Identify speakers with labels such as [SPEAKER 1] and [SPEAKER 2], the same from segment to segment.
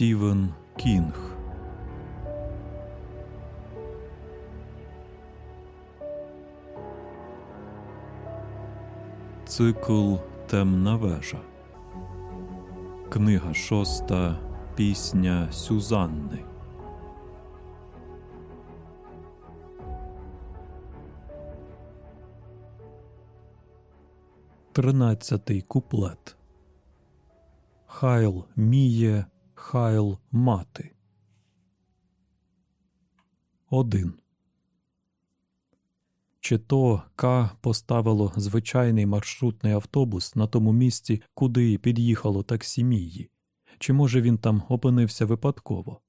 [SPEAKER 1] Стівен Кінг. Цикл Темна вежа. Книга шоста. Пісня Сюзанни. Тринадцятий куплет. Хайл міє, хайл мати. Один. Чи то К поставило звичайний маршрутний автобус на тому місці, куди під'їхало таксі Мії? Чи може він там опинився випадково?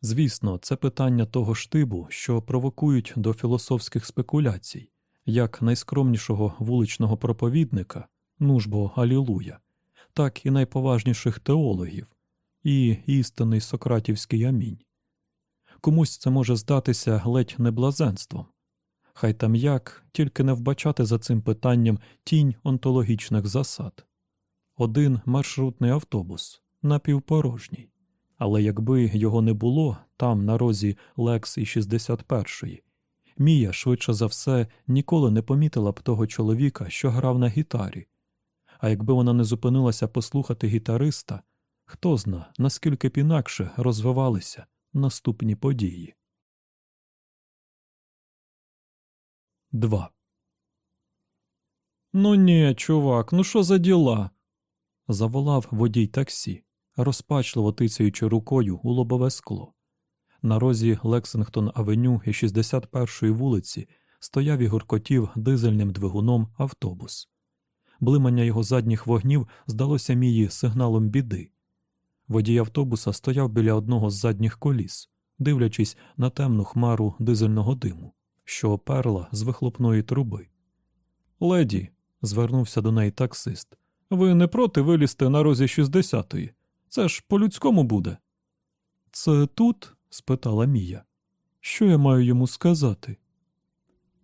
[SPEAKER 1] Звісно, це питання того штибу, що провокують до філософських спекуляцій, як найскромнішого вуличного проповідника, нужбо Алілуя, так і найповажніших теологів, і істинний Сократівський амінь. Комусь це може здатися ледь не блазенством. Хай там як, тільки не вбачати за цим питанням тінь онтологічних засад. Один маршрутний автобус напівпорожній. Але якби його не було там, на розі Лекс і 61-ї, Мія, швидше за все, ніколи не помітила б того чоловіка, що грав на гітарі. А якби вона не зупинилася послухати гітариста, хто зна, наскільки б інакше розвивалися наступні події. 2. Ну ні, чувак, ну що за діла? заволав водій таксі, розпачливо тицяючи рукою у лобове скло. На розі Лексингтон Авеню і 61-ї вулиці стояв і гуркотів дизельним двигуном автобус. Блимання його задніх вогнів здалося мії сигналом біди. Водій автобуса стояв біля одного з задніх коліс, дивлячись на темну хмару дизельного диму, що оперла з вихлопної труби. Леді, звернувся до неї таксист, ви не проти вилізти на розі 60-ї? Це ж по-людському буде. Це тут? спитала Мія. Що я маю йому сказати?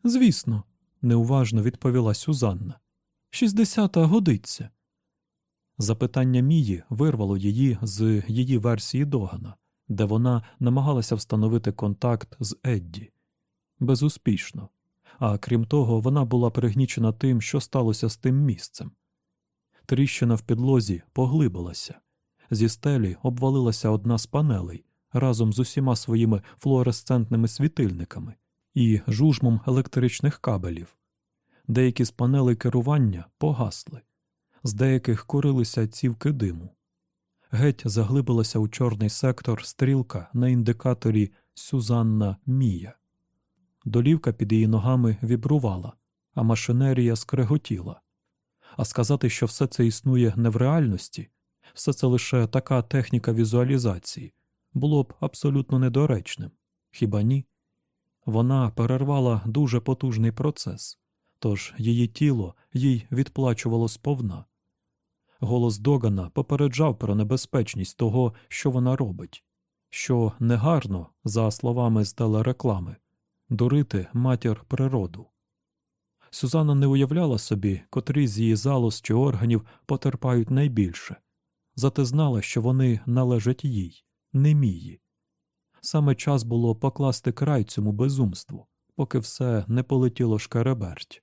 [SPEAKER 1] Звісно, неуважно відповіла Сюзанна. Шістдесята годиться. Запитання Мії вирвало її з її версії Догана, де вона намагалася встановити контакт з Едді. Безуспішно. А крім того, вона була пригнічена тим, що сталося з тим місцем. Тріщина в підлозі поглибилася. Зі стелі обвалилася одна з панелей разом з усіма своїми флуоресцентними світильниками і жужмом електричних кабелів. Деякі з панелей керування погасли, з деяких курилися цівки диму. Геть заглибилася у чорний сектор стрілка на індикаторі Сюзанна Мія. Долівка під її ногами вібрувала, а машинерія скреготіла. А сказати, що все це існує не в реальності, все це лише така техніка візуалізації, було б абсолютно недоречним. Хіба ні? Вона перервала дуже потужний процес, тож її тіло їй відплачувало сповна. Голос Догана попереджав про небезпечність того, що вона робить, що негарно, за словами з телереклами, дурити матір природу. Сюзанна не уявляла собі, котрі з її залоз чи органів потерпають найбільше, зате знала, що вони належать їй, не мії. Саме час було покласти край цьому безумству, поки все не полетіло шкереберть.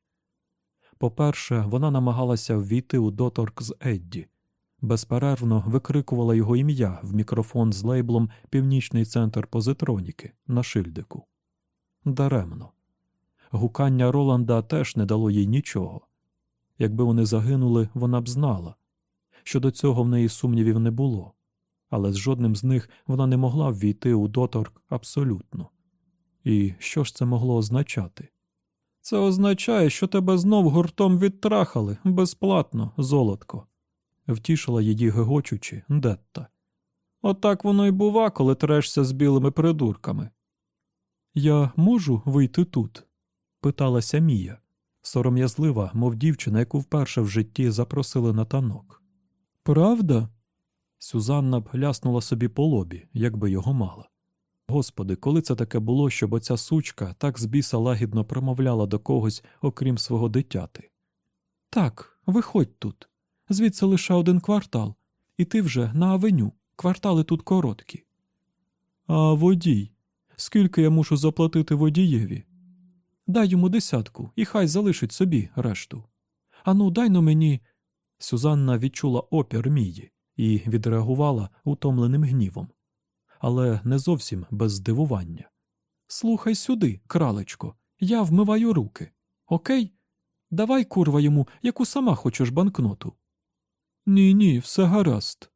[SPEAKER 1] По-перше, вона намагалася ввійти у доторк з Едді, безперервно викрикувала його ім'я в мікрофон з лейблом Північний центр позитроніки на шильдику. Даремно. Гукання Роланда теж не дало їй нічого. Якби вони загинули, вона б знала. Щодо цього в неї сумнівів не було, але з жодним з них вона не могла ввійти у доторк абсолютно. І що ж це могло означати? Це означає, що тебе знов гуртом відтрахали безплатно, золотко, втішила її гегочучи Детта. Отак воно й бува, коли трешся з білими придурками. Я можу вийти тут? питалася Мія, сором'язлива, мов дівчина, яку вперше в житті запросили на танок. Правда? Сюзанна б ляснула собі по лобі, якби його мала. Господи, коли це таке було, щоб оця сучка так з біса лагідно промовляла до когось, окрім свого дитяти. Так, виходь тут. Звідси лише один квартал, і ти вже на авеню, Квартали тут короткі. А водій? Скільки я мушу заплатити водієві? Дай йому десятку, і хай залишить собі решту. Ану, дай но мені. Сюзанна відчула опір Мії і відреагувала утомленим гнівом, але не зовсім без здивування. Слухай сюди, кралечко, я вмиваю руки. Окей? Давай, курва, йому, яку сама хочеш банкноту. Ні, ні, все гаразд.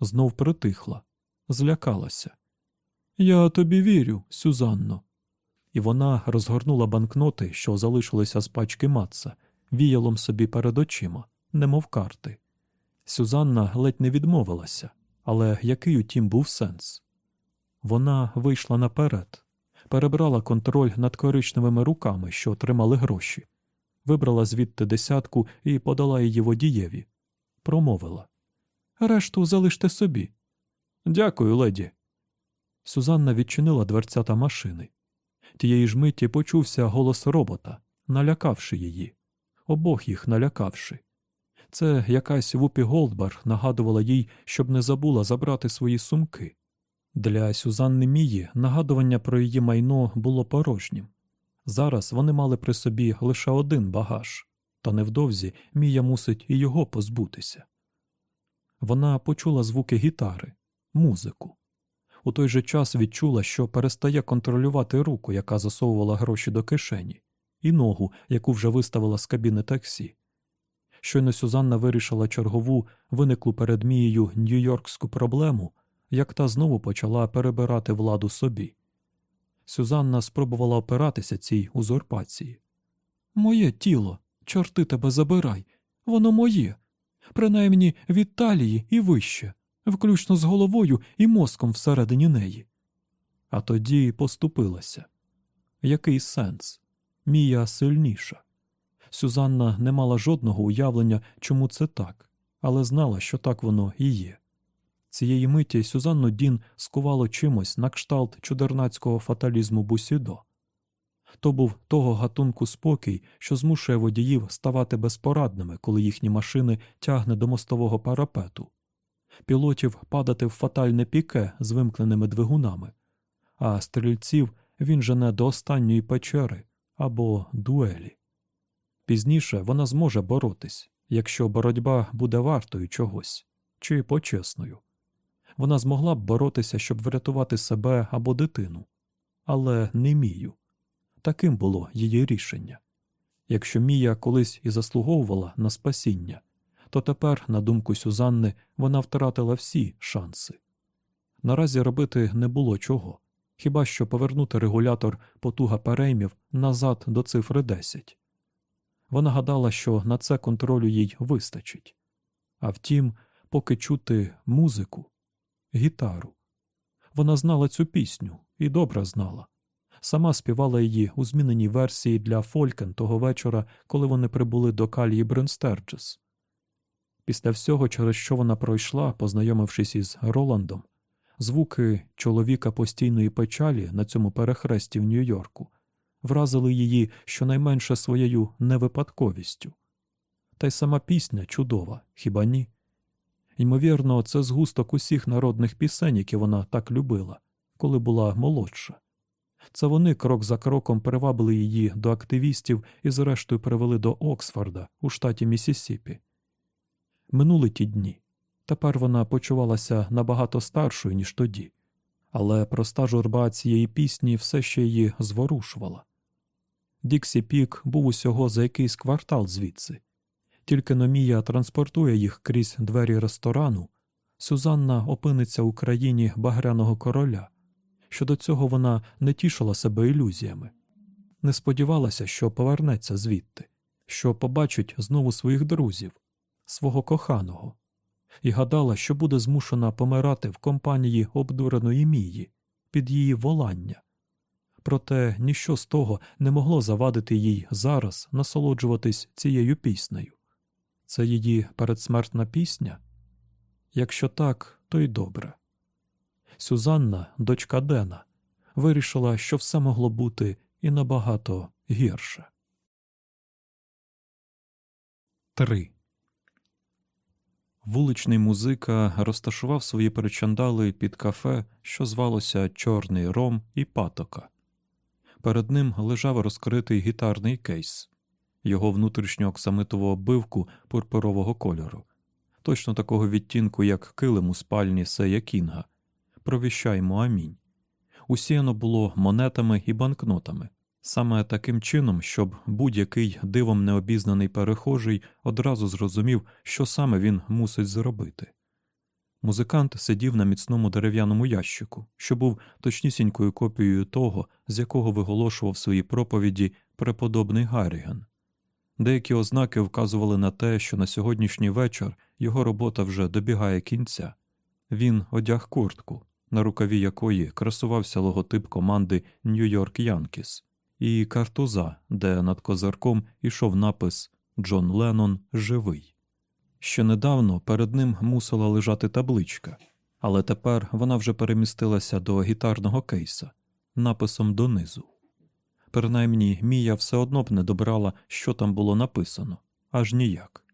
[SPEAKER 1] Знов притихла, злякалася. Я тобі вірю, Сюзанно. І вона розгорнула банкноти, що залишилися з пачки Матса, віялом собі перед очима, немов карти. Сюзанна ледь не відмовилася, але який утім був сенс? Вона вийшла наперед, перебрала контроль над коричневими руками, що тримали гроші, вибрала звідти десятку і подала її водієві. Промовила Решту залиште собі. Дякую, леді. Сюзанна відчинила дверцята машини. Тієї ж миті почувся голос робота, налякавши її, обох їх налякавши. Це якась Вупі Голдбар нагадувала їй, щоб не забула забрати свої сумки. Для Сюзанни Мії нагадування про її майно було порожнім. Зараз вони мали при собі лише один багаж, та невдовзі Мія мусить і його позбутися. Вона почула звуки гітари, музику. У той же час відчула, що перестає контролювати руку, яка засовувала гроші до кишені, і ногу, яку вже виставила з кабіни таксі. Щойно Сюзанна вирішила чергову, виниклу перед Мією нью-йоркську проблему, як та знову почала перебирати владу собі. Сюзанна спробувала опиратися цій узурпації. Моє тіло, чорти тебе забирай, воно моє, принаймні від талії і вище, включно з головою і мозком всередині неї. А тоді поступилася. Який сенс? Мія сильніша. Сюзанна не мала жодного уявлення, чому це так, але знала, що так воно і є. Цієї миті Сюзанну Дін скувало чимось на кшталт чудернацького фаталізму Бусідо. То був того гатунку спокій, що змушує водіїв ставати безпорадними, коли їхні машини тягне до мостового парапету, пілотів падати в фатальне піке з вимкненими двигунами, а стрільців він жене до останньої печери або дуелі. Пізніше вона зможе боротись, якщо боротьба буде вартою чогось чи почесною. Вона змогла б боротися, щоб врятувати себе або дитину, але не Мію. Таким було її рішення. Якщо Мія колись і заслуговувала на спасіння, то тепер, на думку Сюзанни, вона втратила всі шанси. Наразі робити не було чого, хіба що повернути регулятор потуга переймів назад до цифри 10. Вона гадала, що на це контролю їй вистачить. А втім, поки чути музику, гітару. Вона знала цю пісню і добре знала. Сама співала її у зміненій версії для Фолькен того вечора, коли вони прибули до калії Бренстерджес. Після всього, через що вона пройшла, познайомившись із Роландом, звуки чоловіка постійної печалі на цьому перехресті в Нью-Йорку вразили її щонайменше своєю невипадковістю. Та й сама пісня чудова, хіба ні? Ймовірно, це згусток усіх народних пісень, які вона так любила, коли була молодша. Це вони крок за кроком привабили її до активістів і, зрештою, привели до Оксфорда у штаті Місісіпі. Минули ті дні. Тепер вона почувалася набагато старшою, ніж тоді, але проста журба цієї пісні все ще її зворушувала. Діксі Пік був усього за якийсь квартал звідси. Тільки Номія транспортує їх крізь двері ресторану, Сюзанна опиниться у країні багряного короля. Щодо цього вона не тішила себе ілюзіями, не сподівалася, що повернеться звідти, що побачить знову своїх друзів, свого коханого, і гадала, що буде змушена помирати в компанії обдуреної мії під її волання. Проте ніщо з того не могло завадити їй зараз насолоджуватись цією піснею. Це її передсмертна пісня? Якщо так, то й добре. Сюзанна, дочка Дена, вирішила, що все могло бути і набагато гірше. 3. Вуличний музика розташував свої причандали під кафе, що звалося Чорний Ром і Патока. Перед ним лежав розкритий гітарний кейс, його внутрішню оксамитову оббивку пурпурового кольору, точно такого відтінку, як килим у спальні Сея Кінга. Провіщаймо амінь. Усіяно було монетами і банкнотами, саме таким чином, щоб будь-який дивом необізнаний перехожий одразу зрозумів, що саме він мусить зробити. Музикант сидів на міцному дерев'яному ящику, що був точнісінькою копією того, з якого виголошував свої проповіді преподобний Гарріган. Деякі ознаки вказували на те, що на сьогоднішній вечір його робота вже добігає кінця. Він одяг куртку, на рукаві якої красувався логотип команди Нью-Йорк Янкіс, і картуза, де над козирком ішов напис Джон Леннон живий. Ще недавно перед ним мусила лежати табличка, але тепер вона вже перемістилася до гітарного кейса написом донизу. Принаймні, Мія все одно б не добрала, що там було написано, аж ніяк.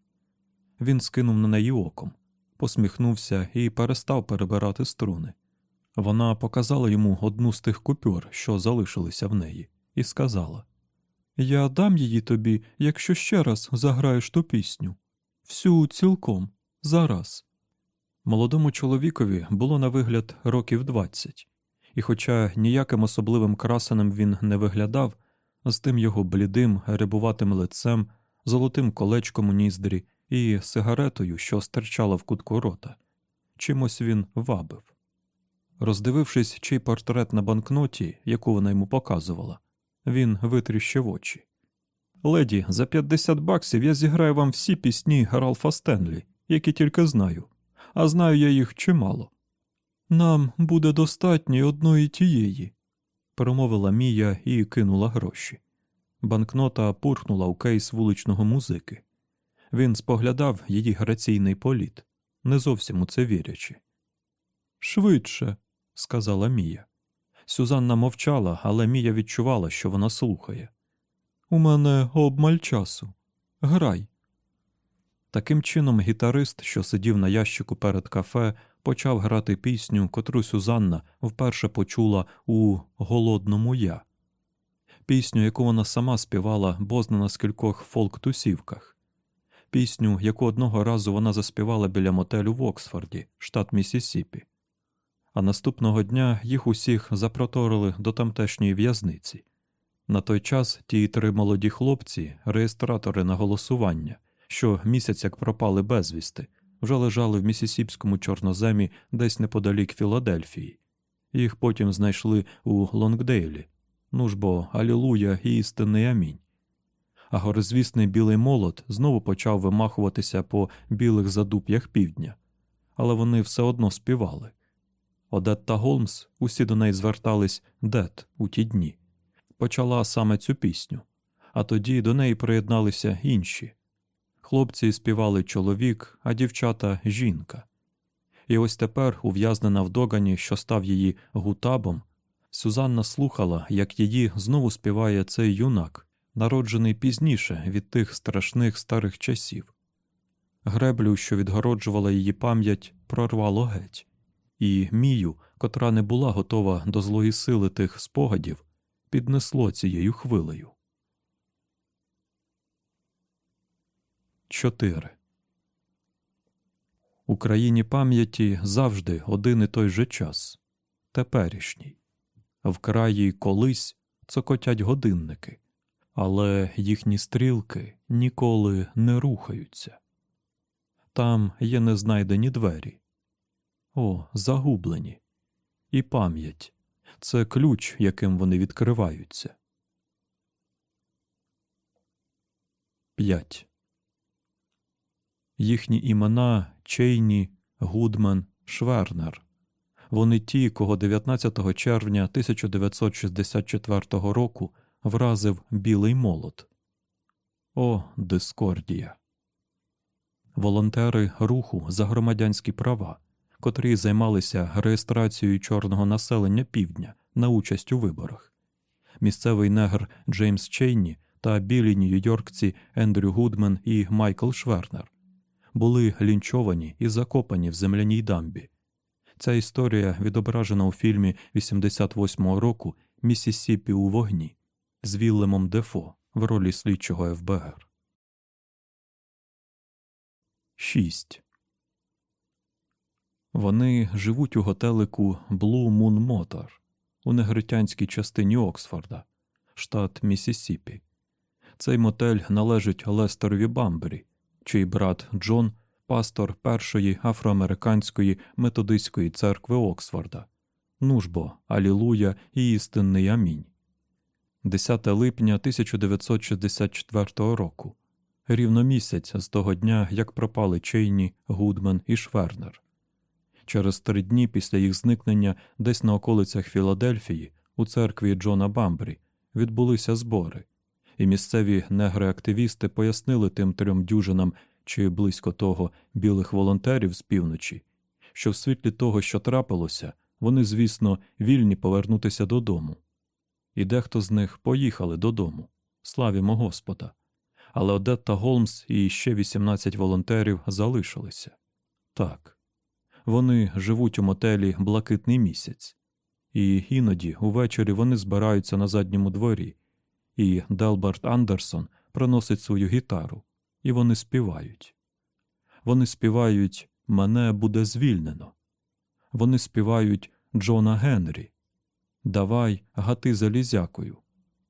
[SPEAKER 1] Він скинув на неї оком, посміхнувся і перестав перебирати струни. Вона показала йому одну з тих купюр, що залишилися в неї, і сказала: Я дам її тобі, якщо ще раз заграєш ту пісню. Всю цілком, зараз. Молодому чоловікові було на вигляд років двадцять, і, хоча ніяким особливим красенем він не виглядав, з тим його блідим, рябуватим лицем, золотим колечком у ніздрі і сигаретою, що стирчала в кутку рота, чимось він вабив. Роздивившись, чий портрет на банкноті, яку вона йому показувала, він витріщив очі. Леді, за 50 баксів я зіграю вам всі пісні Ралфа Стенлі, які тільки знаю, а знаю я їх чимало. Нам буде достатньо одної тієї, промовила Мія і кинула гроші. Банкнота пурхнула у кейс вуличного музики. Він споглядав її граційний політ, не зовсім у це вірячи. Швидше, сказала Мія. Сюзанна мовчала, але Мія відчувала, що вона слухає. У мене обмаль часу. Грай. Таким чином, гітарист, що сидів на ящику перед кафе, почав грати пісню, котру Сюзанна вперше почула у голодному я, пісню, яку вона сама співала бозна на скількох фолк-тусівках, пісню, яку одного разу вона заспівала біля мотелю в Оксфорді, штат Місісіпі. А наступного дня їх усіх запроторили до тамтешньої в'язниці. На той час ті три молоді хлопці, реєстратори на голосування, що місяць як пропали безвісти, вже лежали в місісіпському чорноземі десь неподалік Філадельфії. Їх потім знайшли у Лонгдейлі. Ну ж бо Алілуя і істинний амінь. А горизвісний білий молот знову почав вимахуватися по білих задуп'ях півдня, але вони все одно співали. Одетта Голмс усі до неї звертались Дет у ті дні почала саме цю пісню, а тоді до неї приєдналися інші. Хлопці співали чоловік, а дівчата жінка. І ось тепер, ув'язнена в догані, що став її гутабом, Сюзанна слухала, як її знову співає цей юнак, народжений пізніше від тих страшних старих часів. Греблю, що відгороджувала її пам'ять, прорвало геть, і Мію, котра не була готова до злої сили тих спогадів, піднесло цією хвилею. 4. У країні пам'яті завжди один і той же час теперішній. В краї колись цокотять годинники, але їхні стрілки ніколи не рухаються. Там є незнайдені двері. О, загублені, і пам'ять це ключ, яким вони відкриваються. 5. Їхні імена Чейні, Гудман, Швернер. Вони ті, кого 19 червня 1964 року вразив білий молот. О, Дискордія. Волонтери руху за громадянські права котрі займалися реєстрацією чорного населення півдня на участь у виборах. Місцевий негр Джеймс Чейні та білі нью-йоркці Ендрю Гудмен і Майкл Швернер. Були лінчовані і закопані в земляній дамбі. Ця історія відображена у фільмі 88-го року Місісіпі у вогні з Віллемом Дефо в ролі слідчого ФБР. 6. Вони живуть у готелику Blue Moon Motor у негритянській частині Оксфорда, штат Місісіпі. Цей мотель належить Лестерові Бамбері, чий брат Джон пастор першої афроамериканської методистської церкви Оксфорда. Ну ж бо, Алілуя і істинний амінь. 10 липня 1964 року. Рівно місяць з того дня, як пропали Чейні, Гудмен і Швернер. Через три дні після їх зникнення, десь на околицях Філадельфії, у церкві Джона Бамбрі, відбулися збори, і місцеві негри-активісти пояснили тим трьом дюжинам чи близько того білих волонтерів з півночі, що в світлі того, що трапилося, вони, звісно, вільні повернутися додому. І дехто з них поїхали додому. Славімо Господа. Але Одетта Голмс і ще 18 волонтерів залишилися. Так, вони живуть у мотелі Блакитний місяць, і іноді увечері вони збираються на задньому дворі, і Делберт Андерсон приносить свою гітару, і вони співають. Вони співають Мене буде звільнено. Вони співають Джона Генрі. Давай гати залізякою.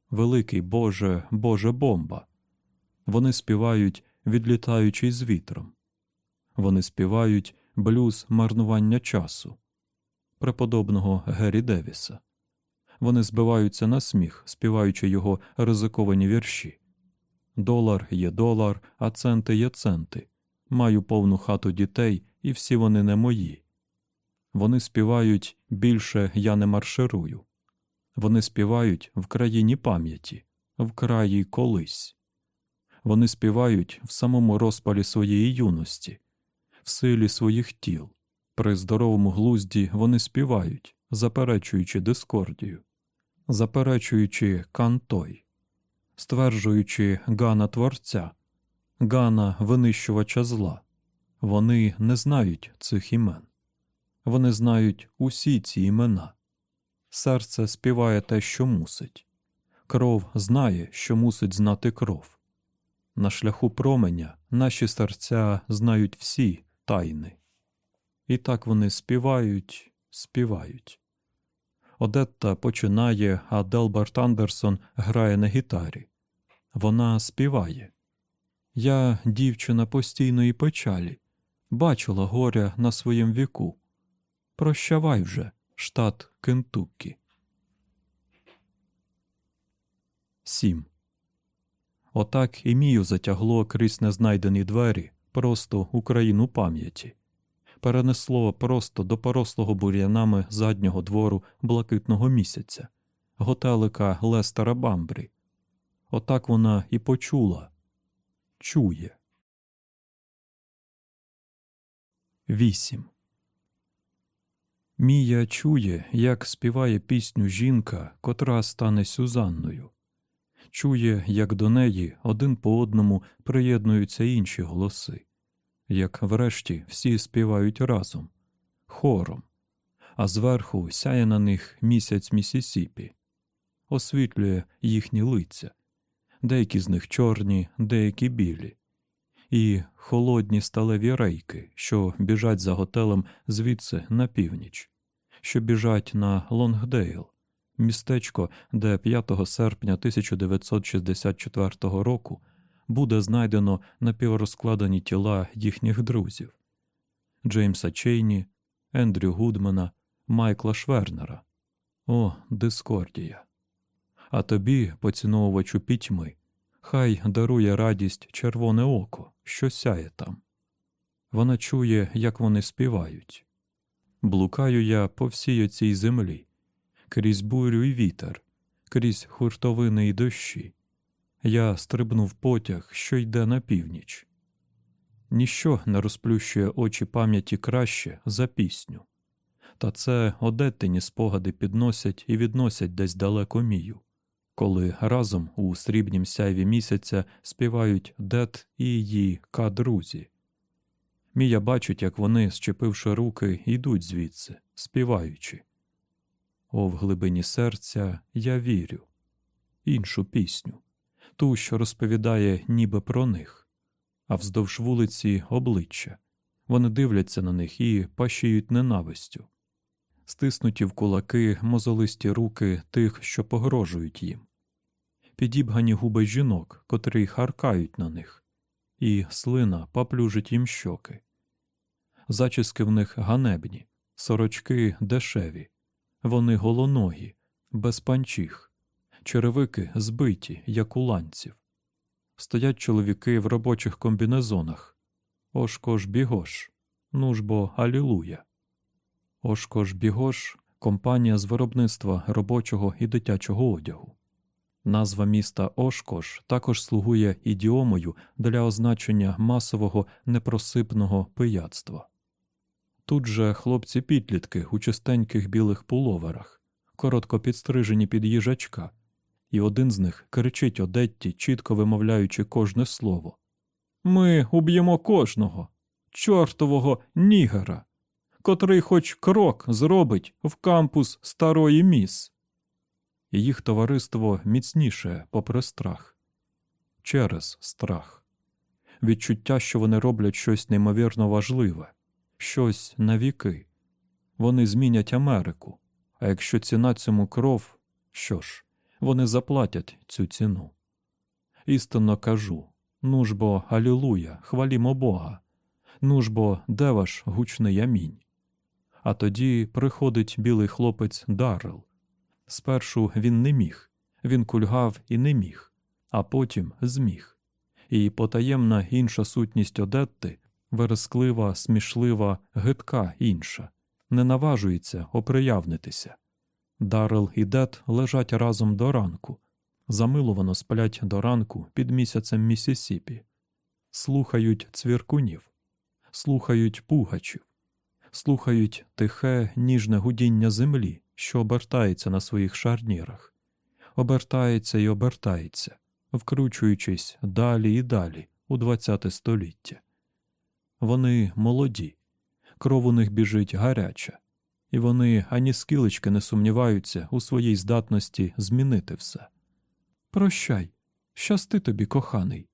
[SPEAKER 1] Великий Боже, Боже бомба. Вони співають, відлітаючи з вітром. Вони співають блюз марнування часу, преподобного Геррі Девіса. Вони збиваються на сміх, співаючи його ризиковані вірші. Долар є долар, а центи є центи. Маю повну хату дітей, і всі вони не мої. Вони співають більше я не марширую. Вони співають в країні пам'яті, в краї колись. Вони співають в самому розпалі своєї юності, в силі своїх тіл. При здоровому глузді вони співають, заперечуючи дискордію, заперечуючи кантой стверджуючи Гана Творця, Гана винищувача зла. Вони не знають цих імен. Вони знають усі ці імена. Серце співає те, що мусить. Кров знає, що мусить знати кров. На шляху променя наші серця знають всі тайни. І так вони співають, співають. Одетта починає, а Делберт Андерсон грає на гітарі. Вона співає. Я, дівчина постійної печалі, бачила горя на своєм віку. Прощавай вже, штат Кентуккі. 7. Отак і мію затягло крізь незнайдені двері просто у країну пам'яті перенесло просто до порослого бур'янами заднього двору блакитного місяця, готелика Лестера Бамбрі. Отак вона і почула чує. Вісім. Мія чує, як співає пісню жінка, котра стане Сюзанною. Чує, як до неї один по одному приєднуються інші голоси як врешті всі співають разом, хором, а зверху сяє на них місяць Місісіпі, освітлює їхні лиця, деякі з них чорні, деякі білі, і холодні сталеві рейки, що біжать за готелем звідси на північ, що біжать на Лонгдейл. Містечко, де 5 серпня 1964 року буде знайдено напіврозкладені тіла їхніх друзів Джеймса Чейні, Ендрю Гудмана, Майкла Швернера. О, Дискордія. А тобі, поціновувачу пітьми, хай дарує радість червоне око, що сяє там. Вона чує, як вони співають. Блукаю я по всій оцій землі, крізь бурю і вітер, крізь хуртовини й дощі. Я стрибнув потяг, що йде на північ. Ніщо не розплющує очі пам'яті краще за пісню. Та це одеттині спогади підносять і відносять десь далеко мію, коли разом у срібнім сяйві місяця співають Дет і її ка друзі. Мія бачить, як вони, щепивши руки, йдуть звідси, співаючи. О, в глибині серця я вірю. Іншу пісню, ту, що розповідає ніби про них, а вздовж вулиці обличчя. Вони дивляться на них і пащіють ненавистю, стиснуті в кулаки мозолисті руки тих, що погрожують їм, підібгані губи жінок, котрі харкають на них, і слина поплюжить їм щоки. Зачіски в них ганебні, сорочки дешеві, вони голоногі, без панчіх, черевики збиті, як у ланців. Стоять чоловіки в робочих комбінезонах. Ошкош бігош, ну ж алілуя. Ошкош бігош компанія з виробництва робочого і дитячого одягу. Назва міста Ошкош також слугує ідіомою для означення масового непросипного пияцтва. Тут же хлопці підлітки у чистеньких білих пуловерах, коротко підстрижені під їжачка, і один з них кричить Одетті, чітко вимовляючи кожне слово. Ми уб'ємо кожного, чортового нігера, котрий хоч крок зробить в кампус старої міс. І їх товариство міцніше попри страх, через страх, відчуття, що вони роблять щось неймовірно важливе щось навіки. Вони змінять Америку, а якщо ціна цьому кров, що ж, вони заплатять цю ціну. Істинно кажу ну ж бо, алілуя, хвалімо Бога, ну ж бо, де ваш гучний амінь. А тоді приходить білий хлопець Даррел. Спершу він не міг, він кульгав і не міг, а потім зміг. І потаємна інша сутність Одетти вересклива, смішлива, гидка інша, не наважується оприявнитися. Дарел і Дет лежать разом до ранку, замилувано сплять до ранку під місяцем Місісіпі, слухають цвіркунів, слухають пугачів, слухають тихе, ніжне гудіння землі, що обертається на своїх шарнірах, обертається і обертається, вкручуючись далі і далі у ХХ століття. Вони молоді, кров у них біжить гаряча, і вони ані скілечки не сумніваються у своїй здатності змінити все. Прощай, щасти тобі, коханий.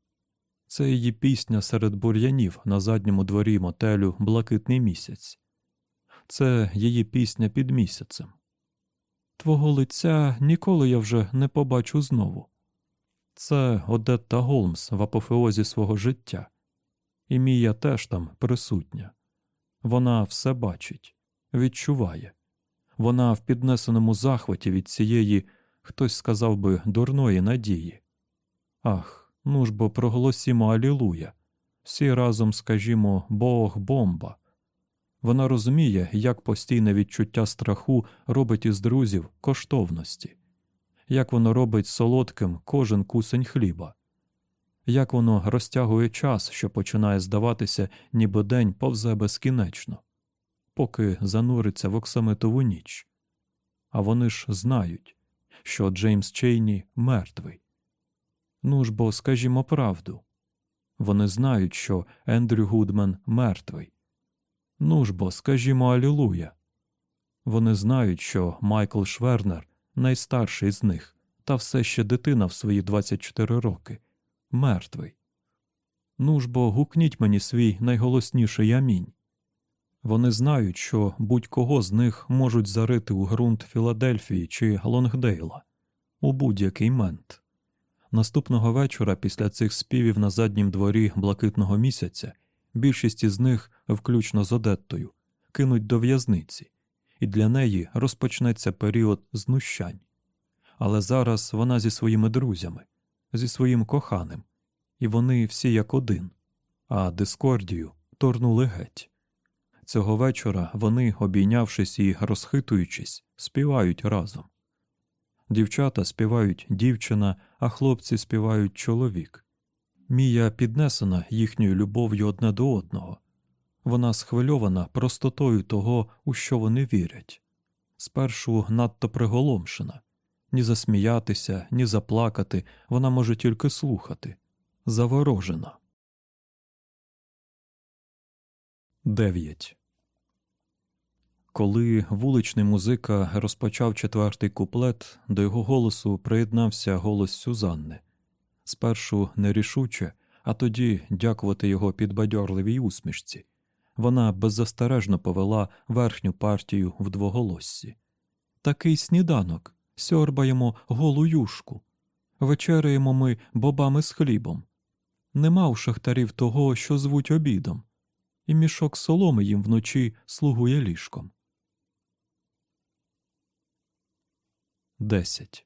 [SPEAKER 1] Це її пісня серед бур'янів на задньому дворі мотелю Блакитний місяць. Це її пісня під місяцем. Твого лиця ніколи я вже не побачу знову. Це Одетта Голмс в апофеозі свого життя і Мія теж там присутня. Вона все бачить, відчуває. Вона в піднесеному захваті від цієї, хтось сказав би, дурної надії. Ах, ну ж бо проголосімо Алілуя. Всі разом скажімо Бог бомба. Вона розуміє, як постійне відчуття страху робить із друзів коштовності, як воно робить солодким кожен кусень хліба як воно розтягує час, що починає здаватися, ніби день повзе безкінечно, поки зануриться в оксамитову ніч. А вони ж знають, що Джеймс Чейні мертвий. Ну ж бо скажімо правду. Вони знають, що Ендрю Гудмен мертвий. Ну ж бо скажімо Алілуя. Вони знають, що Майкл Швернер найстарший з них, та все ще дитина в свої 24 роки мертвий. Ну ж бо гукніть мені свій найголосніший амінь. Вони знають, що будь-кого з них можуть зарити у ґрунт Філадельфії чи Лонгдейла у будь-який мент. Наступного вечора, після цих співів на заднім дворі блакитного місяця, більшість із них, включно з Одеттою, кинуть до в'язниці, і для неї розпочнеться період знущань. Але зараз вона зі своїми друзями, зі своїм коханим, і вони всі як один, а дискордію торнули геть. Цього вечора вони, обійнявшись і розхитуючись, співають разом. Дівчата співають дівчина, а хлопці співають чоловік. Мія піднесена їхньою любов'ю одне до одного. Вона схвильована простотою того, у що вони вірять. Спершу надто приголомшена, ні засміятися, ні заплакати вона може тільки слухати, заворожена. 9. Коли вуличний музика розпочав четвертий куплет, до його голосу приєднався голос Сюзанни. Спершу нерішуче, а тоді дякувати його підбадьорливій усмішці. Вона беззастережно повела верхню партію в двоголоссі. Такий сніданок сьорбаємо голу юшку. Вечеряємо ми бобами з хлібом. Нема у шахтарів того, що звуть обідом, і мішок соломи їм вночі слугує ліжком. 10.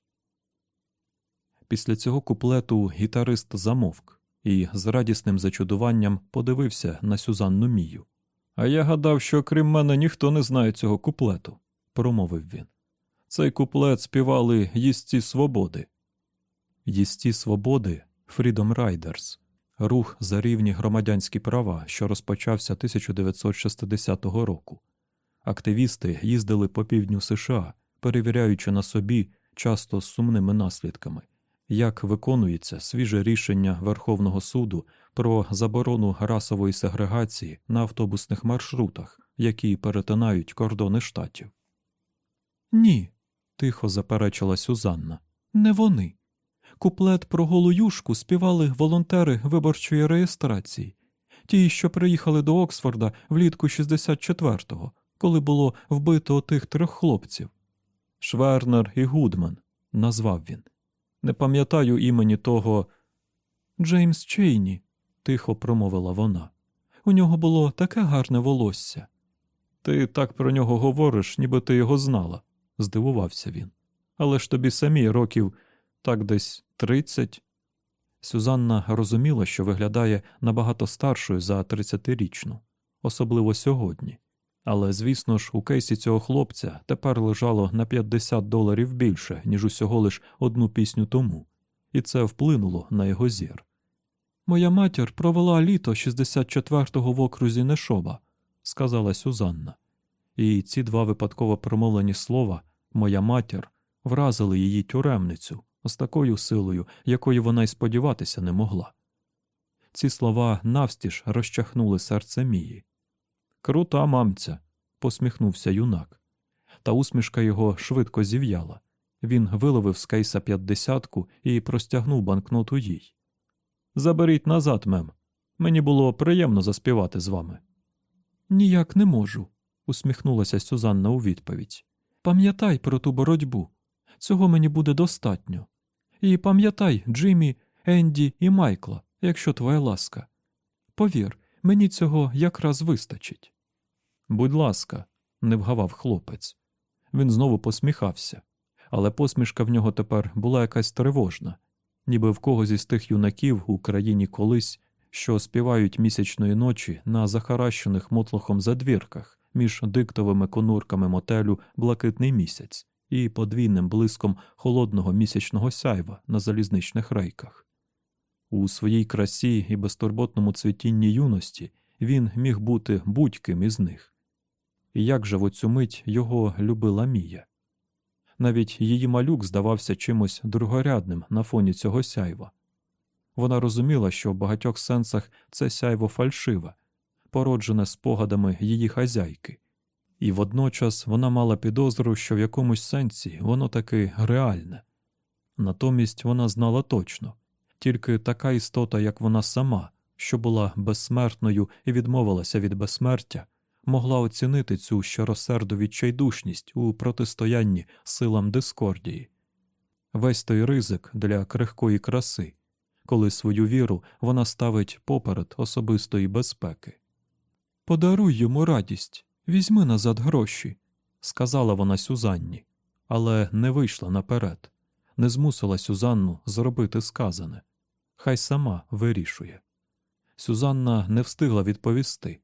[SPEAKER 1] Після цього куплету гітарист замовк і з радісним зачудуванням подивився на Сюзанну Мію. А я гадав, що крім мене ніхто не знає цього куплету, промовив він. Цей куплет співали їсті свободи. Їсті свободи Freedom Riders рух за рівні громадянські права, що розпочався 1960 року. Активісти їздили по півдню США, перевіряючи на собі, часто з сумними наслідками, як виконується свіже рішення Верховного суду про заборону расової сегрегації на автобусних маршрутах, які перетинають кордони штатів. Ні, тихо заперечила Сюзанна. Не вони. Куплет про голу юшку співали волонтери виборчої реєстрації, ті, що приїхали до Оксфорда влітку 64-го, коли було вбито тих трьох хлопців. Швернер і Гудман, назвав він. Не пам'ятаю імені того. Джеймс Чейні, тихо промовила вона. У нього було таке гарне волосся. Ти так про нього говориш, ніби ти його знала, здивувався він. Але ж тобі самі років так десь тридцять. Сюзанна розуміла, що виглядає набагато старшою за тридцятирічну, особливо сьогодні. Але, звісно ж, у кейсі цього хлопця тепер лежало на 50 доларів більше, ніж усього лиш одну пісню тому, і це вплинуло на його зір. Моя матір провела літо 64-го в окрузі Нешоба, сказала Сюзанна, і ці два випадково промовлені слова Моя матір вразили її тюремницю з такою силою, якої вона й сподіватися не могла. Ці слова навстіж розчахнули серце Мії. Крута мамця, посміхнувся юнак. Та усмішка його швидко зів'яла. Він виловив з кейса п'ятдесятку і простягнув банкноту їй. Заберіть назад, мем. Мені було приємно заспівати з вами. Ніяк не можу, усміхнулася Сюзанна у відповідь. Пам'ятай про ту боротьбу. Цього мені буде достатньо. І пам'ятай, Джиммі, Енді і Майкла, якщо твоя ласка. Повір, мені цього якраз вистачить. Будь ласка, не вгавав хлопець. Він знову посміхався, але посмішка в нього тепер була якась тривожна, ніби в когось із тих юнаків у країні колись, що співають місячної ночі на захаращених мотлохом задвірках між диктовими конурками мотелю Блакитний місяць і подвійним блиском холодного місячного сяйва на залізничних рейках. У своїй красі і безтурботному цвітінні юності він міг бути будь-ким із них. І як же в оцю мить його любила Мія? Навіть її малюк здавався чимось другорядним на фоні цього сяйва. Вона розуміла, що в багатьох сенсах це сяйво фальшиве, породжене спогадами її хазяйки, і водночас вона мала підозру, що в якомусь сенсі воно таки реальне. Натомість вона знала точно тільки така істота, як вона сама, що була безсмертною і відмовилася від безсмертя, могла оцінити цю щиросерду відчайдушність у протистоянні силам дискордії. Весь той ризик для крихкої краси, коли свою віру вона ставить поперед особистої безпеки. Подаруй йому радість, візьми назад гроші, сказала вона Сюзанні, але не вийшла наперед, не змусила Сюзанну зробити сказане. Хай сама вирішує. Сюзанна не встигла відповісти,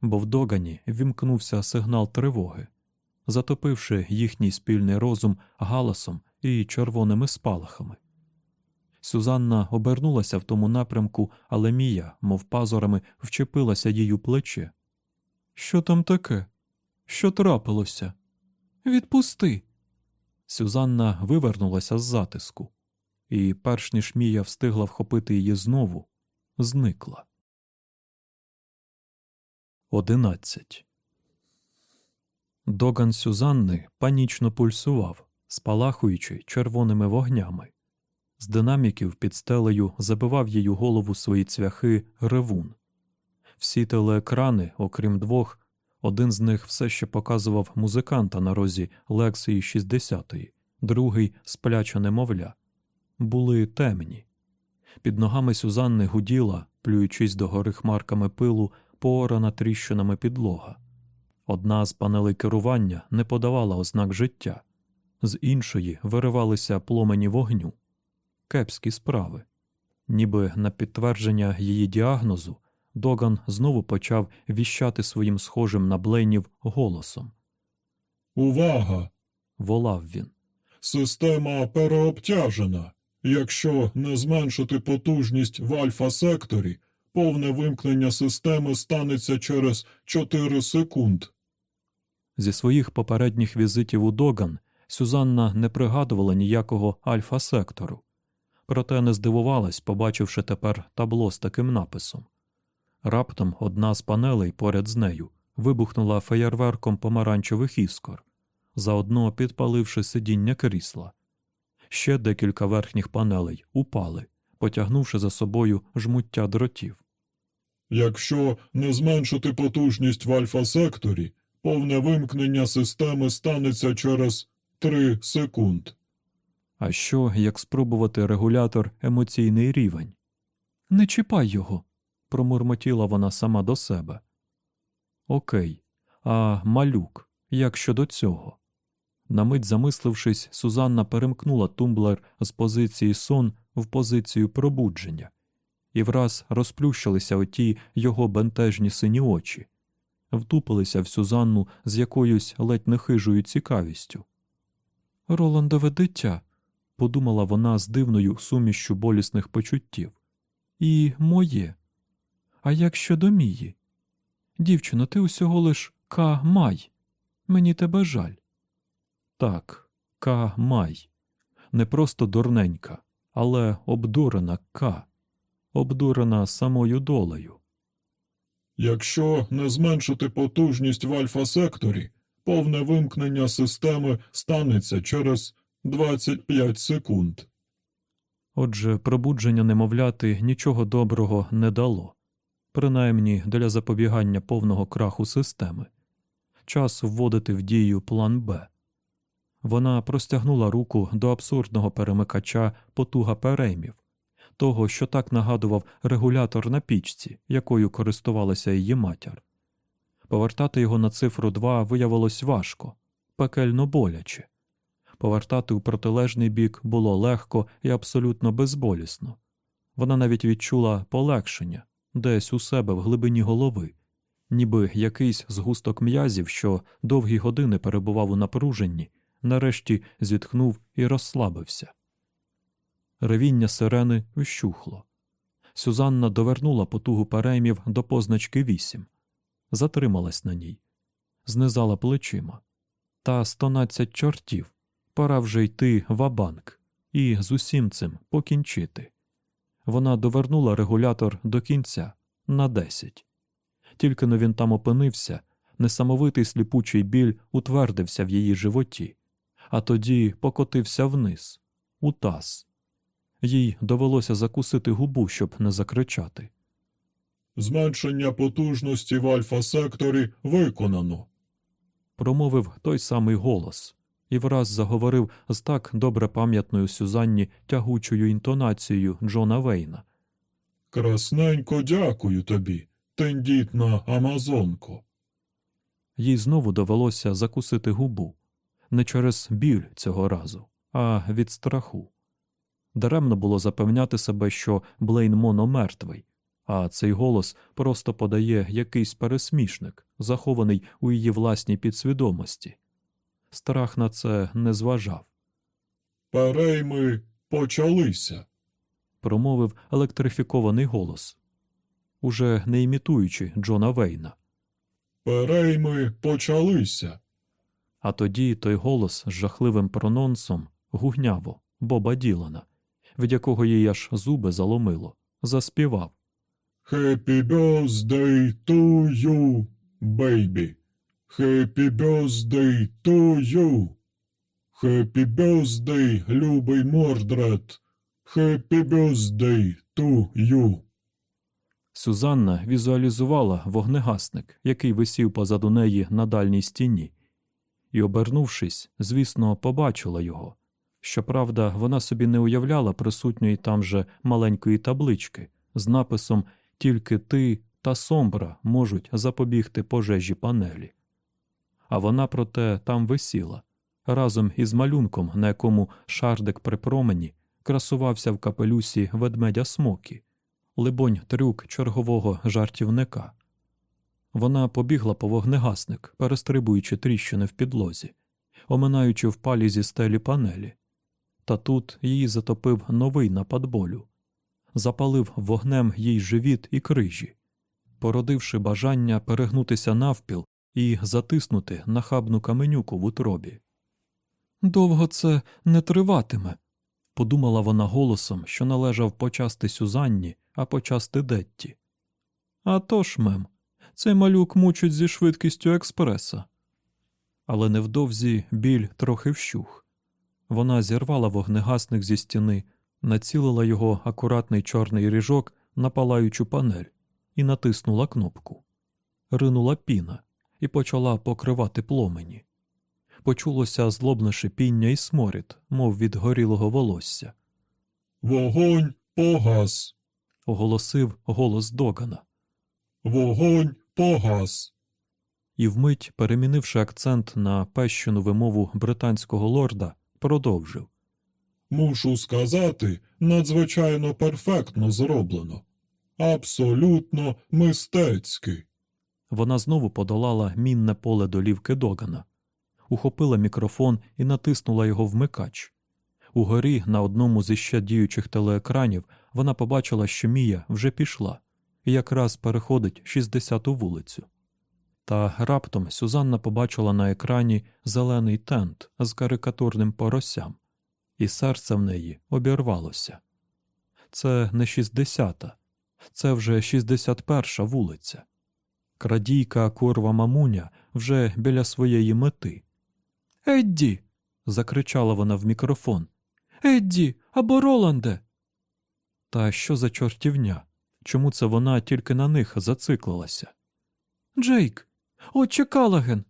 [SPEAKER 1] бо в догані вімкнувся сигнал тривоги, затопивши їхній спільний розум галасом і червоними спалахами. Сюзанна обернулася в тому напрямку, але Мія, мов пазурами, вчепилася їй плече. Що там таке? Що трапилося? Відпусти. Сюзанна вивернулася з затиску, і, перш ніж Мія встигла вхопити її знову, зникла. Одинадцять. Доган Сюзанни панічно пульсував, спалахуючи червоними вогнями. З динаміків під стелею забивав її голову свої цвяхи ревун. Всі телеекрани, окрім двох, один з них все ще показував музиканта на розі Лексії 60-ї, другий спляче немовля. Були темні. Під ногами Сюзанни гуділа, плюючись догори хмарками пилу, поорана тріщинами підлога. Одна з панелей керування не подавала ознак життя, з іншої виривалися пломені вогню. Кепські справи. Ніби на підтвердження її діагнозу, Доган знову почав віщати своїм схожим на блейнів голосом.
[SPEAKER 2] Увага!
[SPEAKER 1] Волав він.
[SPEAKER 2] Система переобтяжена. Якщо не зменшити потужність в альфа-секторі, повне вимкнення системи станеться через 4 секунд.
[SPEAKER 1] Зі своїх попередніх візитів у Доган Сюзанна не пригадувала ніякого альфа-сектору, проте не здивувалась, побачивши тепер табло з таким написом. Раптом одна з панелей поряд з нею вибухнула феєрверком помаранчевих іскор, заодно підпаливши сидіння крісла. Ще декілька верхніх панелей упали, потягнувши за собою жмуття дротів.
[SPEAKER 2] Якщо не зменшити потужність в альфа-секторі, повне вимкнення системи станеться через 3 секунд.
[SPEAKER 1] А що, як спробувати регулятор емоційний рівень? Не чіпай його, промурмотіла вона сама до себе. Окей, а малюк, як щодо цього? На мить замислившись, Сузанна перемкнула тумблер з позиції сон в позицію пробудження, і враз розплющилися оті його бентежні сині очі, втупилися в Сюзанну з якоюсь ледь нехижою цікавістю. Роландове дитя, подумала вона з дивною сумішчю болісних почуттів. І моє. А як щодо Мії? Дівчино, ти усього лиш Ка Май. Мені тебе жаль. Так, Ка Май. Не просто дурненька, але обдурена Ка, обдурена самою долею.
[SPEAKER 2] Якщо не зменшити потужність в альфа-секторі, повне вимкнення системи станеться через 25 секунд.
[SPEAKER 1] Отже, пробудження немовляти нічого доброго не дало, принаймні для запобігання повного краху системи. Час вводити в дію план Б. Вона простягнула руку до абсурдного перемикача потуга переймів, того, що так нагадував регулятор на пічці, якою користувалася її матір. Повертати його на цифру 2 виявилось важко, пекельно боляче. Повертати у протилежний бік було легко і абсолютно безболісно. Вона навіть відчула полегшення десь у себе в глибині голови, ніби якийсь згусток м'язів, що довгі години перебував у напруженні, нарешті зітхнув і розслабився. Ревіння сирени вщухло. Сюзанна довернула потугу переймів до позначки 8. затрималась на ній, знизала плечима. Та стонадцять чортів. Пора вже йти в абанк і з усім цим покінчити. Вона довернула регулятор до кінця на 10. Тільки но він там опинився, несамовитий сліпучий біль утвердився в її животі, а тоді покотився вниз, у таз. Їй довелося закусити губу, щоб не закричати.
[SPEAKER 2] Зменшення потужності в альфа-секторі виконано.
[SPEAKER 1] Промовив той самий голос і враз заговорив з так добре пам'ятною Сюзанні тягучою інтонацією Джона Вейна.
[SPEAKER 2] Красненько дякую тобі, тендітна Амазонко.
[SPEAKER 1] Їй знову довелося закусити губу не через біль цього разу, а від страху. Даремно було запевняти себе, що Блейн Моно мертвий, а цей голос просто подає якийсь пересмішник, захований у її власній підсвідомості. Страх на це не зважав.
[SPEAKER 2] Перейми почалися.
[SPEAKER 1] Промовив електрифікований голос, уже не імітуючи Джона Вейна.
[SPEAKER 2] Перейми почалися.
[SPEAKER 1] А тоді той голос з жахливим прононсом гугняво Боба Ділана, від якого їй аж зуби заломило, заспівав.
[SPEAKER 2] Happy birthday to you. baby. Happy birthday to you. Happy birthday, любий Мордред. Happy birthday to you.
[SPEAKER 1] Сюзанна візуалізувала вогнегасник, який висів позаду неї на дальній стіні, і, обернувшись, звісно, побачила його. Щоправда, вона собі не уявляла присутньої там же маленької таблички з написом Тільки ти та сомбра можуть запобігти пожежі панелі. А вона, проте, там висіла, разом із малюнком, на якому шардик при промені красувався в капелюсі ведмедя Смокі, либонь, трюк чергового жартівника. Вона побігла по вогнегасник, перестрибуючи тріщини в підлозі, оминаючи впалі зі стелі панелі. Та тут її затопив новий напад болю, запалив вогнем їй живіт і крижі, породивши бажання перегнутися навпіл і затиснути нахабну каменюку в утробі. Довго це не триватиме, подумала вона голосом, що належав почасти Сюзанні, а почасти Детті. «А тож, мем, цей малюк мучить зі швидкістю експреса. Але невдовзі біль трохи вщух. Вона зірвала вогнегасник зі стіни, націлила його акуратний чорний ріжок на палаючу панель і натиснула кнопку. Ринула піна і почала покривати пломені. Почулося злобне шипіння і сморід, мов від горілого волосся,
[SPEAKER 2] Вогонь погас.
[SPEAKER 1] оголосив голос Догана.
[SPEAKER 2] Вогонь погас.
[SPEAKER 1] і вмить, перемінивши акцент на пещену вимову британського лорда, продовжив.
[SPEAKER 2] Мушу сказати, надзвичайно перфектно зроблено. Абсолютно мистецьки.
[SPEAKER 1] Вона знову подолала мінне поле долівки Догана, ухопила мікрофон і натиснула його вмикач. Угорі, на одному з іще діючих телеекранів, вона побачила, що Мія вже пішла і якраз переходить 60-ту вулицю. Та раптом Сюзанна побачила на екрані зелений тент з карикатурним поросям, і серце в неї обірвалося. Це не 60-та, це вже 61-ша вулиця. Крадійка курва мамуня вже біля своєї мети. Едді. закричала вона в мікрофон. Едді або Роланде. Та що за чортівня? Чому це вона тільки на них зациклилася? Джейк, отче Калаген,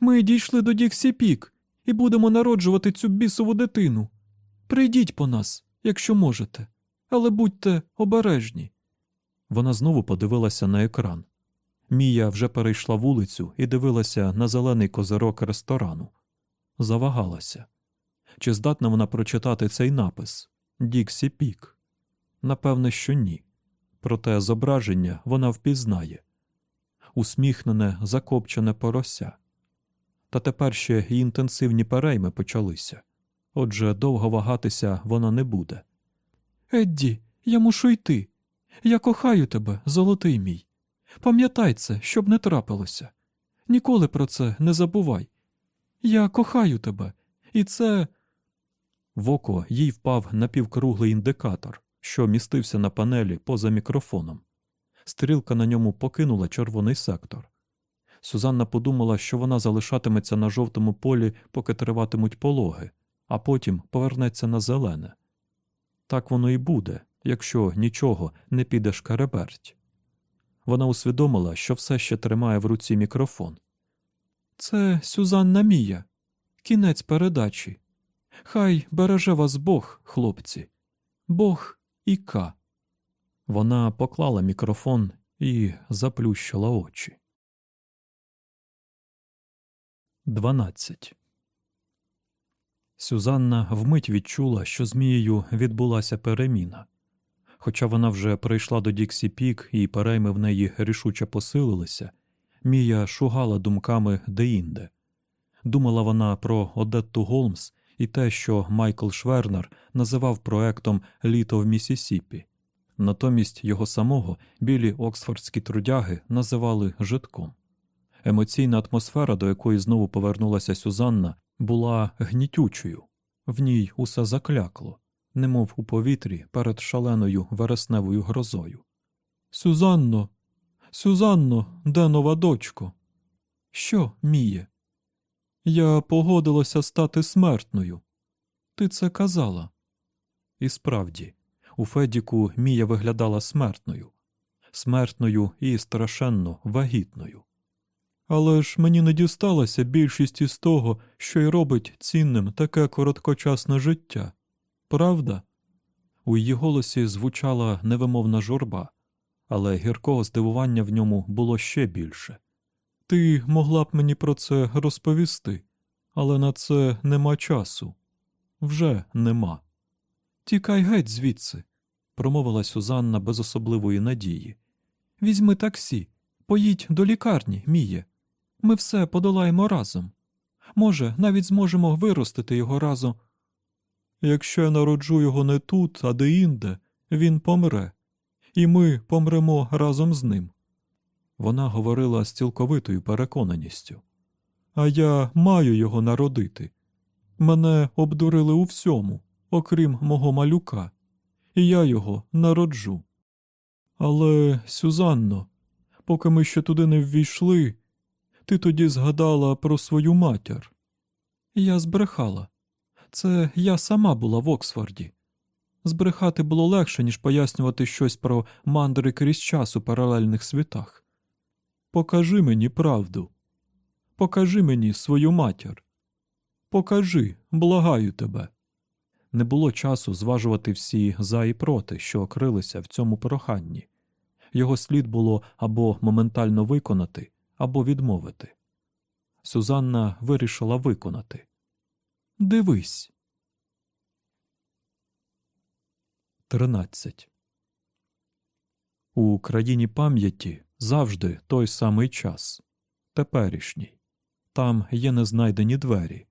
[SPEAKER 1] ми дійшли до Діксі Пік і будемо народжувати цю бісову дитину. Прийдіть по нас, якщо можете, але будьте обережні. Вона знову подивилася на екран. Мія вже перейшла вулицю і дивилася на зелений козирок ресторану. Завагалася. Чи здатна вона прочитати цей напис Діксі Пік? Напевне, що ні. Проте зображення вона впізнає усміхнене, закопчене порося. Та тепер ще й інтенсивні перейми почалися. Отже, довго вагатися вона не буде. Едді, я мушу йти. Я кохаю тебе, золотий мій. Пам'ятай це, щоб не трапилося. Ніколи про це не забувай. Я кохаю тебе, і це. В око їй впав напівкруглий індикатор, що містився на панелі поза мікрофоном. Стрілка на ньому покинула червоний сектор. Сюзанна подумала, що вона залишатиметься на жовтому полі, поки триватимуть пологи, а потім повернеться на зелене. Так воно і буде, якщо нічого не піде шкареберть. Вона усвідомила, що все ще тримає в руці мікрофон. Це Сюзанна Мія, кінець передачі. Хай береже вас Бог, хлопці, Бог і Ка. Вона поклала мікрофон і заплющила очі. 12. Сюзанна вмить відчула, що змією відбулася переміна. Хоча вона вже прийшла до Діксі Пік і перейми в неї рішуче посилилися, Мія шугала думками деінде. Думала вона про Одетту Голмс і те, що Майкл Швернер називав проектом Літо в Місісіпі. Натомість його самого білі оксфордські трудяги називали житком. Емоційна атмосфера, до якої знову повернулася Сюзанна, була гнітючою, в ній усе заклякло, немов у повітрі перед шаленою вересневою грозою. Сюзанно, Сюзанно, де нова дочко? Що, Міє? Я погодилася стати смертною. Ти це казала. І справді, у Федіку Мія виглядала смертною, смертною і страшенно вагітною. Але ж мені не дісталася більшість із того, що й робить цінним таке короткочасне життя. Правда? У її голосі звучала невимовна журба, але гіркого здивування в ньому було ще більше. Ти могла б мені про це розповісти, але на це нема часу. Вже нема. Тікай геть звідси, промовила Сюзанна без особливої надії. Візьми таксі, поїдь до лікарні, Міє. Ми все подолаємо разом. Може, навіть зможемо виростити його разом. Якщо я народжу його не тут, а де-інде, він помре, і ми помремо разом з ним. Вона говорила з цілковитою переконаністю. А я маю його народити. Мене обдурили у всьому, окрім мого малюка, і я його народжу. Але, Сюзанно, поки ми ще туди не ввійшли, ти тоді згадала про свою матір. Я збрехала. Це я сама була в Оксфорді. Збрехати було легше, ніж пояснювати щось про мандри крізь час у паралельних світах. Покажи мені правду. Покажи мені свою матір. Покажи, благаю тебе. Не було часу зважувати всі за і проти, що окрилися в цьому проханні. Його слід було або моментально виконати, або відмовити. Сюзанна вирішила виконати. Дивись. 13. У країні пам'яті завжди той самий час. Теперішній. Там є незнайдені двері.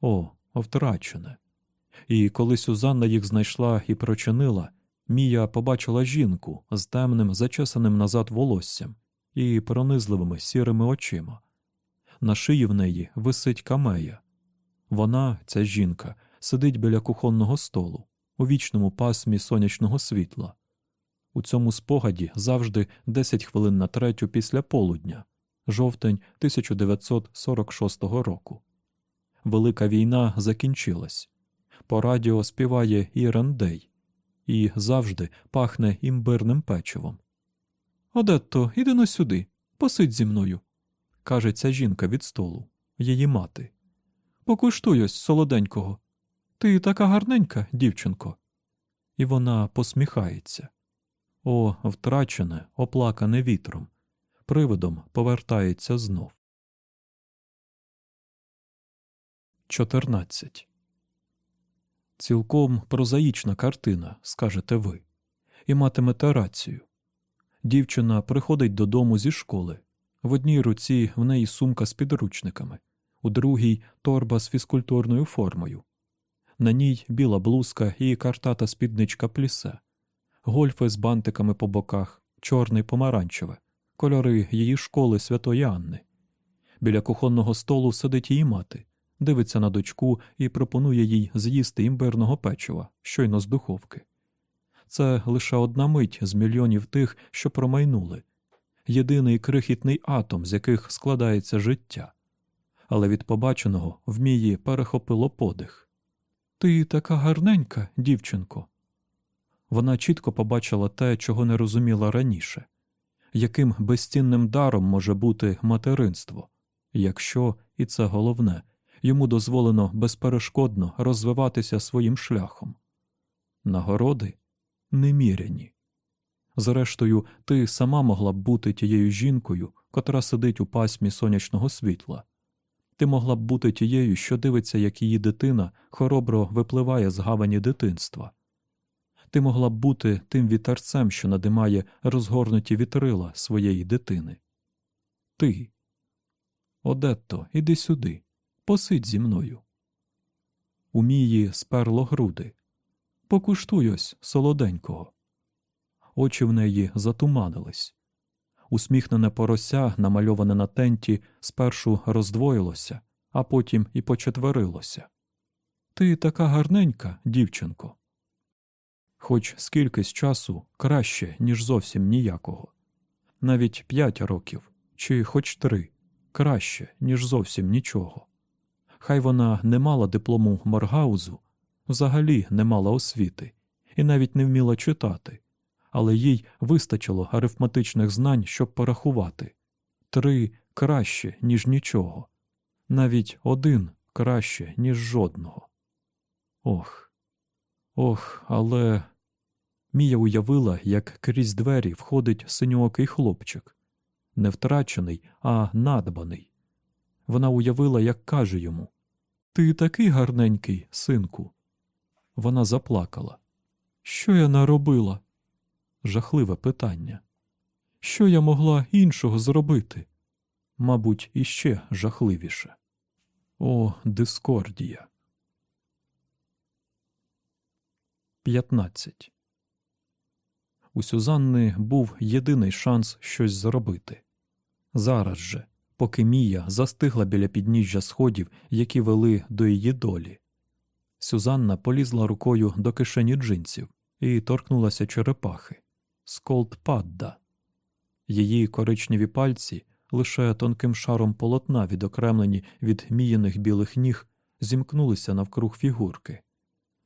[SPEAKER 1] О, втрачене. І коли Сюзанна їх знайшла і прочинила, Мія побачила жінку з темним, зачесаним назад волоссям і пронизливими сірими очима. На шиї в неї висить камея. Вона, ця жінка, сидить біля кухонного столу у вічному пасмі сонячного світла. У цьому спогаді завжди 10 хвилин на третю після полудня, жовтень 1946 року. Велика війна закінчилась. По радіо співає Ірен Дей і завжди пахне імбирним печивом. Одетто, іди но сюди, посидь зі мною, каже ця жінка від столу, її мати. Покуштуй ось солоденького. Ти така гарненька, дівчинко. І вона посміхається. О, втрачене, оплакане вітром. Привидом повертається знов. 14. Цілком прозаїчна картина, скажете ви, і матимете рацію. Дівчина приходить додому зі школи. В одній руці в неї сумка з підручниками, у другій торба з фізкультурною формою. На ній біла блузка і картата спідничка плісе, гольфи з бантиками по боках, чорне й помаранчеве, кольори її школи Святої Анни. Біля кухонного столу сидить її мати, дивиться на дочку і пропонує їй з'їсти імбирного печива, щойно з духовки. Це лише одна мить з мільйонів тих, що промайнули, єдиний крихітний атом, з яких складається життя. Але від побаченого в Мії перехопило подих. Ти така гарненька, дівчинко. Вона чітко побачила те, чого не розуміла раніше яким безцінним даром може бути материнство, якщо, і це головне, йому дозволено безперешкодно розвиватися своїм шляхом. Нагороди неміряні. Зрештою, ти сама могла б бути тією жінкою, котра сидить у пасмі сонячного світла. Ти могла б бути тією, що дивиться, як її дитина хоробро випливає з гавані дитинства. Ти могла б бути тим вітерцем, що надимає розгорнуті вітрила своєї дитини. Ти. Одетто, іди сюди, посидь зі мною. У Мії сперло груди. Покуштуй ось солоденького. Очі в неї затуманились. Усміхнене порося, намальоване на тенті, спершу роздвоїлося, а потім і почетверилося. Ти така гарненька, дівчинко. Хоч скількись часу краще, ніж зовсім ніякого. Навіть п'ять років, чи хоч три, краще, ніж зовсім нічого. Хай вона не мала диплому Маргаузу, взагалі не мала освіти і навіть не вміла читати, але їй вистачило арифметичних знань, щоб порахувати три краще, ніж нічого, навіть один краще, ніж жодного. Ох, ох, але. Мія уявила, як крізь двері входить синьоокий хлопчик, не втрачений, а надбаний. Вона уявила, як каже йому Ти такий гарненький, синку. Вона заплакала. Що я наробила? Жахливе питання. Що я могла іншого зробити? Мабуть, іще жахливіше. О, дискордія. 15. У Сюзанни був єдиний шанс щось зробити. Зараз же, поки Мія застигла біля підніжжя сходів, які вели до її долі. Сюзанна полізла рукою до кишені джинсів і торкнулася черепахи. Sköldpadda. Її коричневі пальці, лише тонким шаром полотна, відокремлені від міїних білих ніг, зімкнулися навкруг фігурки.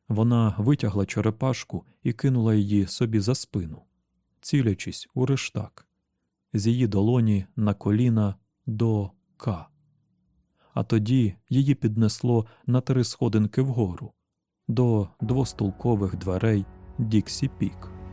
[SPEAKER 1] Вона витягла черепашку і кинула її собі за спину, цілячись у рештак, з її долоні на коліна до К. А тоді її піднесло на три сходинки вгору до двостулкових дверей Діксі Пік.